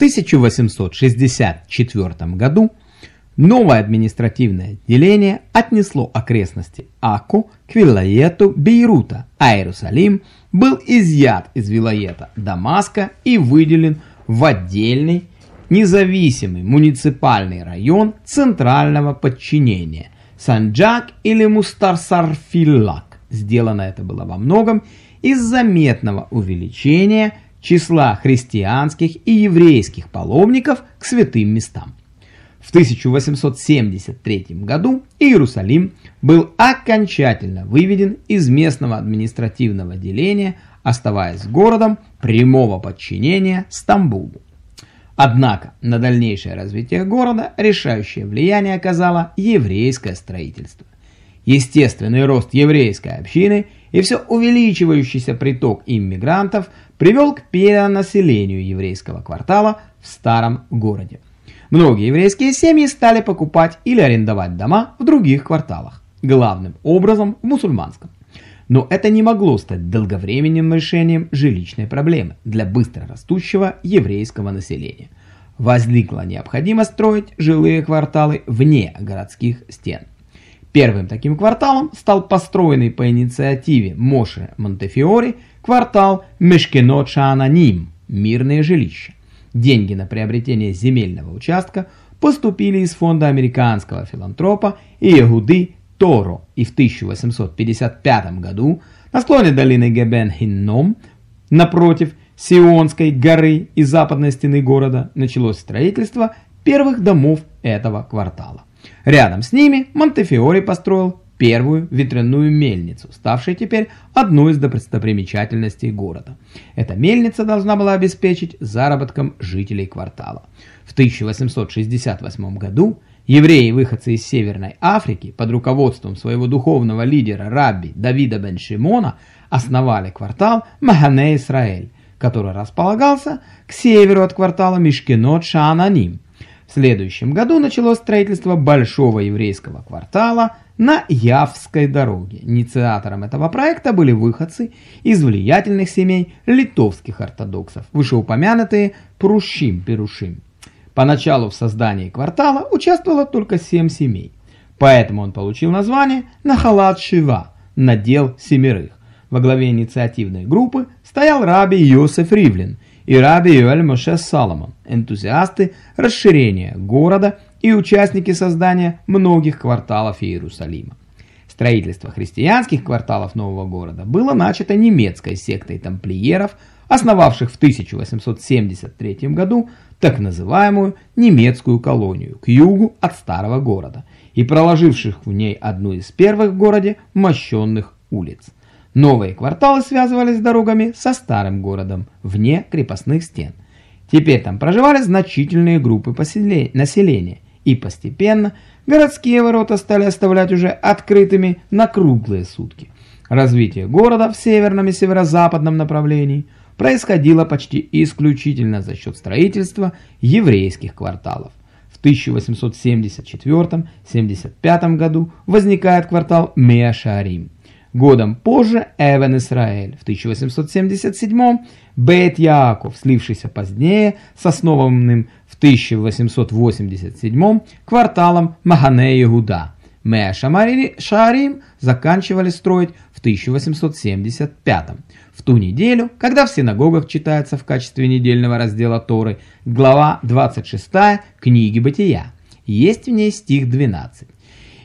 1864 году новое административное отделение отнесло окрестности Аку к вилаету Бейрута, а Иерусалим был изъят из вилаета Дамаска и выделен в отдельный независимый муниципальный район центрального подчинения Санджак или Мустарсарфиллак. Сделано это было во многом из заметного увеличения числа христианских и еврейских паломников к святым местам. В 1873 году Иерусалим был окончательно выведен из местного административного деления, оставаясь городом прямого подчинения Стамбулу. Однако на дальнейшее развитие города решающее влияние оказало еврейское строительство. Естественный рост еврейской общины и все увеличивающийся приток иммигрантов привел к перенаселению еврейского квартала в старом городе. Многие еврейские семьи стали покупать или арендовать дома в других кварталах, главным образом в мусульманском. Но это не могло стать долговременным решением жилищной проблемы для быстро растущего еврейского населения. Возникла необходимость строить жилые кварталы вне городских стен. Первым таким кварталом стал построенный по инициативе Моше Монтефиори квартал Мешкенот-Шаананим – мирные жилища. Деньги на приобретение земельного участка поступили из фонда американского филантропа Иегуды Торо, и в 1855 году на склоне долины Гебен-Хинном, напротив Сионской горы и западной стены города, началось строительство первых домов этого квартала. Рядом с ними Монтефиори построил первую ветряную мельницу, ставшую теперь одной из достопримечательностей города. Эта мельница должна была обеспечить заработком жителей квартала. В 1868 году евреи-выходцы из Северной Африки под руководством своего духовного лидера Рабби Давида бен Шимона основали квартал Махане-Исраэль, который располагался к северу от квартала Мишкенот-Шаананим. В следующем году началось строительство большого еврейского квартала на Явской дороге. Инициатором этого проекта были выходцы из влиятельных семей литовских ортодоксов, вышеупомянутые Прущим-Перушим. Поначалу в создании квартала участвовало только семь семей, поэтому он получил название Нахалат-Шива – надел семерых. Во главе инициативной группы стоял раби Йосеф Ривлин – и раби Юэль Моше Соломон, энтузиасты расширения города и участники создания многих кварталов Иерусалима. Строительство христианских кварталов нового города было начато немецкой сектой тамплиеров, основавших в 1873 году так называемую немецкую колонию к югу от старого города и проложивших в ней одну из первых в городе мощенных улиц. Новые кварталы связывались дорогами со старым городом, вне крепостных стен. Теперь там проживали значительные группы населения, и постепенно городские ворота стали оставлять уже открытыми на круглые сутки. Развитие города в северном и северо-западном направлении происходило почти исключительно за счет строительства еврейских кварталов. В 1874-75 году возникает квартал Меашарим. Годом позже Эвен Исраэль, в 1877 Бет Яаков, слившийся позднее с основанным в 1887 кварталом Махане Иуда. Меа Шаарим заканчивали строить в 1875 в ту неделю, когда в синагогах читается в качестве недельного раздела Торы глава 26 книги Бытия. Есть в ней стих 12.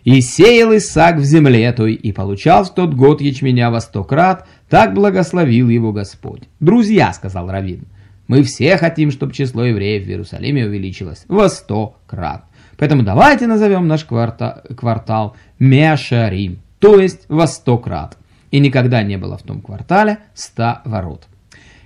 И сеял Исаак в земле той, и получал в тот год ячменя во сто крат, так благословил его Господь. «Друзья», — сказал Равин, — «мы все хотим, чтобы число евреев в Иерусалиме увеличилось во сто крат. Поэтому давайте назовем наш кварта квартал Мешарим, то есть во сто крат. И никогда не было в том квартале ста ворот».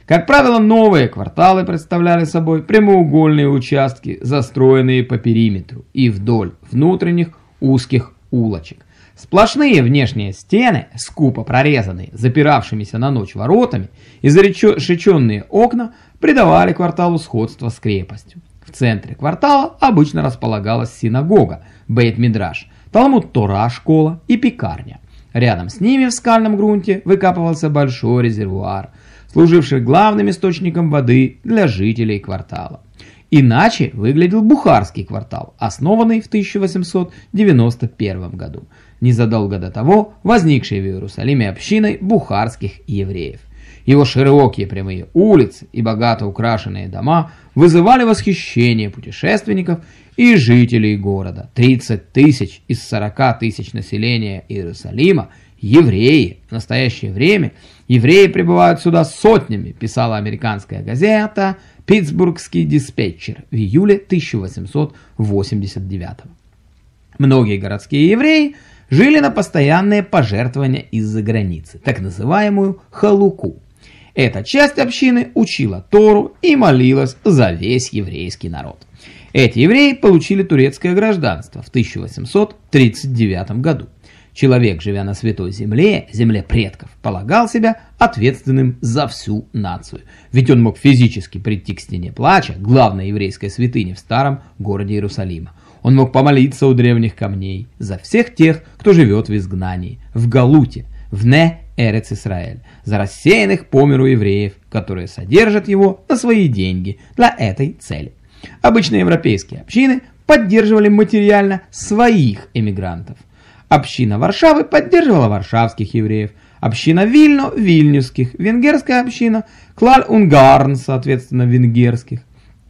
Как правило, новые кварталы представляли собой прямоугольные участки, застроенные по периметру и вдоль внутренних узких улочек. Сплошные внешние стены, скупо прорезанные, запиравшимися на ночь воротами, и зарешеченные окна придавали кварталу сходство с крепостью. В центре квартала обычно располагалась синагога, бейт-мидраш, талмуд-тора школа и пекарня. Рядом с ними в скальном грунте выкапывался большой резервуар, служивший главным источником воды для жителей квартала. Иначе выглядел Бухарский квартал, основанный в 1891 году, незадолго до того возникшей в Иерусалиме общиной бухарских евреев. Его широкие прямые улицы и богато украшенные дома вызывали восхищение путешественников и жителей города. 30 тысяч из 40 тысяч населения Иерусалима – евреи. В настоящее время евреи прибывают сюда сотнями, писала американская газета «Питтсбургский диспетчер» в июле 1889 Многие городские евреи жили на постоянные пожертвования из-за границы, так называемую халуку. Эта часть общины учила Тору и молилась за весь еврейский народ. Эти евреи получили турецкое гражданство в 1839 году. Человек, живя на Святой Земле, земле предков, полагал себя ответственным за всю нацию. Ведь он мог физически прийти к стене плача, главной еврейской святыне в старом городе Иерусалима. Он мог помолиться у древних камней за всех тех, кто живет в изгнании, в Галуте, в Не Эрец Исраэль, за рассеянных по миру евреев, которые содержат его на свои деньги для этой цели. Обычно европейские общины поддерживали материально своих эмигрантов. Община Варшавы поддерживала варшавских евреев, община Вильно – вильнюсских, венгерская община – Клаль-Унгарн, соответственно, венгерских.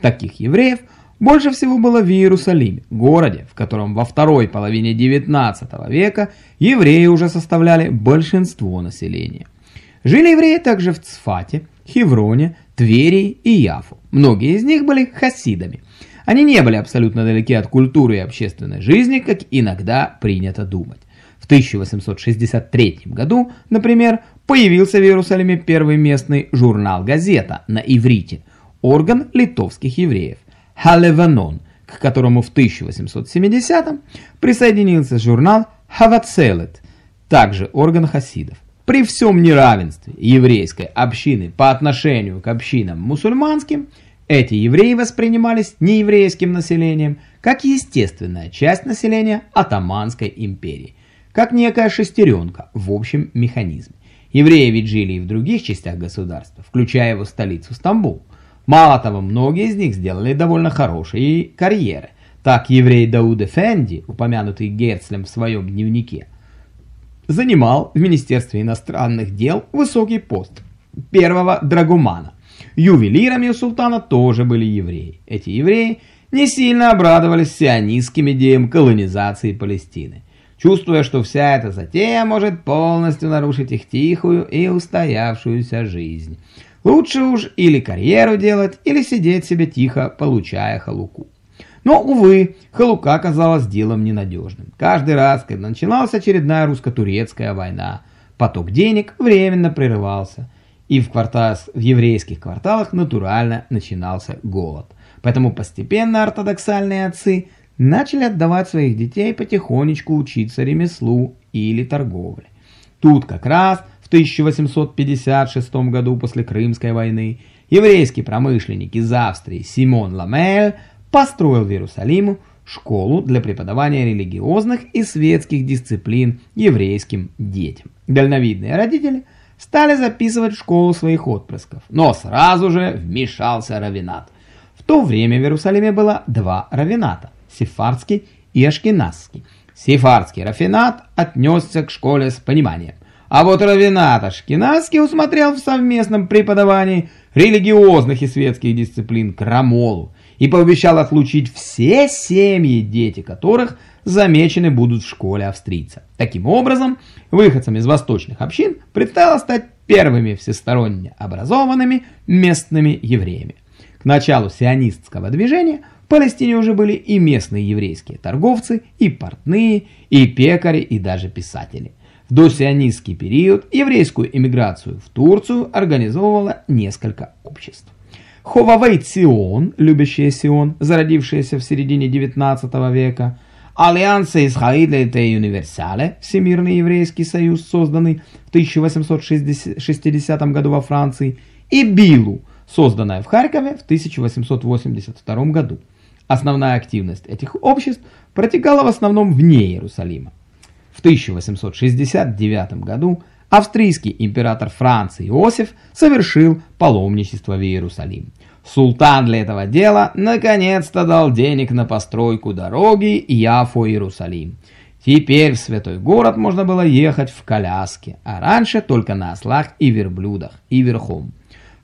Таких евреев больше всего было в Иерусалиме, городе, в котором во второй половине XIX века евреи уже составляли большинство населения. Жили евреи также в Цфате, Хевроне, Твери и Яфу. Многие из них были хасидами. Они не были абсолютно далеки от культуры и общественной жизни, как иногда принято думать. В 1863 году, например, появился в Иерусалиме первый местный журнал «Газета» на иврите, орган литовских евреев. Халеванон, к которому в 1870-м присоединился журнал Хавацелет, также орган хасидов. При всем неравенстве еврейской общины по отношению к общинам мусульманским, эти евреи воспринимались нееврейским населением как естественная часть населения Атаманской империи, как некая шестеренка в общем механизме. Евреи ведь жили и в других частях государства, включая его столицу Стамбул. Мало того, многие из них сделали довольно хорошие карьеры. Так еврей Дауд Эфенди, упомянутый Герцлем в своем дневнике, занимал в Министерстве иностранных дел высокий пост первого драгумана. Ювелирами у султана тоже были евреи. Эти евреи не сильно обрадовались сионистским идеям колонизации Палестины, чувствуя, что вся эта затея может полностью нарушить их тихую и устоявшуюся жизнь. Лучше уж или карьеру делать, или сидеть себе тихо, получая халуку. Но, увы, халука оказалась делом ненадежным. Каждый раз, когда начиналась очередная русско-турецкая война, поток денег временно прерывался, и в, кварталах, в еврейских кварталах натурально начинался голод. Поэтому постепенно ортодоксальные отцы начали отдавать своих детей потихонечку учиться ремеслу или торговле. Тут как раз 1856 году после Крымской войны еврейский промышленник из Австрии Симон Ламель построил в Иерусалиму школу для преподавания религиозных и светских дисциплин еврейским детям. Дальновидные родители стали записывать в школу своих отпрысков, но сразу же вмешался равинат. В то время в Иерусалиме было два равината – сефардский и ашкеназский. Сефардский рафинат отнесся к школе с пониманием – а вот Равинат Ашкеназский усмотрел в совместном преподавании религиозных и светских дисциплин крамолу и пообещал отлучить все семьи, дети которых замечены будут в школе австрийца. Таким образом, выходцам из восточных общин предстояло стать первыми всесторонне образованными местными евреями. К началу сионистского движения в Палестине уже были и местные еврейские торговцы, и портные, и пекари, и даже писатели. В досионистский период еврейскую эмиграцию в Турцию организовывало несколько обществ. Ховавей Цион, любящая Сион, зародившаяся в середине 19 века, Альянса Исхаиля и Универсале, Всемирный еврейский союз, созданный в 1860 году во Франции, и Билу, созданная в Харькове в 1882 году. Основная активность этих обществ протекала в основном вне Иерусалима. В 1869 году австрийский император Франции Иосиф совершил паломничество в Иерусалим. Султан для этого дела наконец-то дал денег на постройку дороги Яфо-Иерусалим. Теперь в святой город можно было ехать в коляске, а раньше только на ослах и верблюдах, и верхом.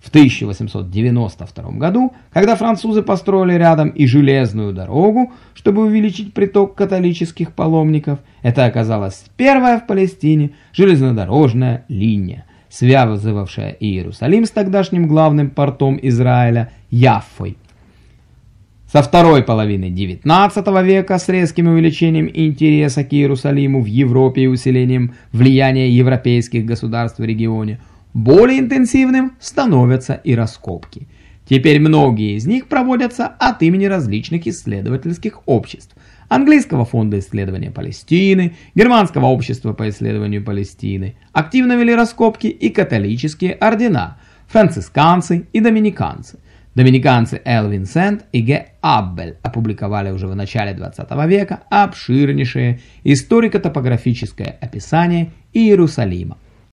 В 1892 году, когда французы построили рядом и железную дорогу, чтобы увеличить приток католических паломников, это оказалась первая в Палестине железнодорожная линия, связывавшая Иерусалим с тогдашним главным портом Израиля Яффой. Со второй половины XIX века с резким увеличением интереса к Иерусалиму в Европе и усилением влияния европейских государств в регионе – более интенсивным становятся и раскопки. Теперь многие из них проводятся от имени различных исследовательских обществ. Английского фонда исследования Палестины, Германского общества по исследованию Палестины. Активно вели раскопки и католические ордена, францисканцы и доминиканцы. Доминиканцы Эл Винсент и Г. Аббель опубликовали уже в начале 20 века обширнейшее историко-топографическое описание Иерусалима.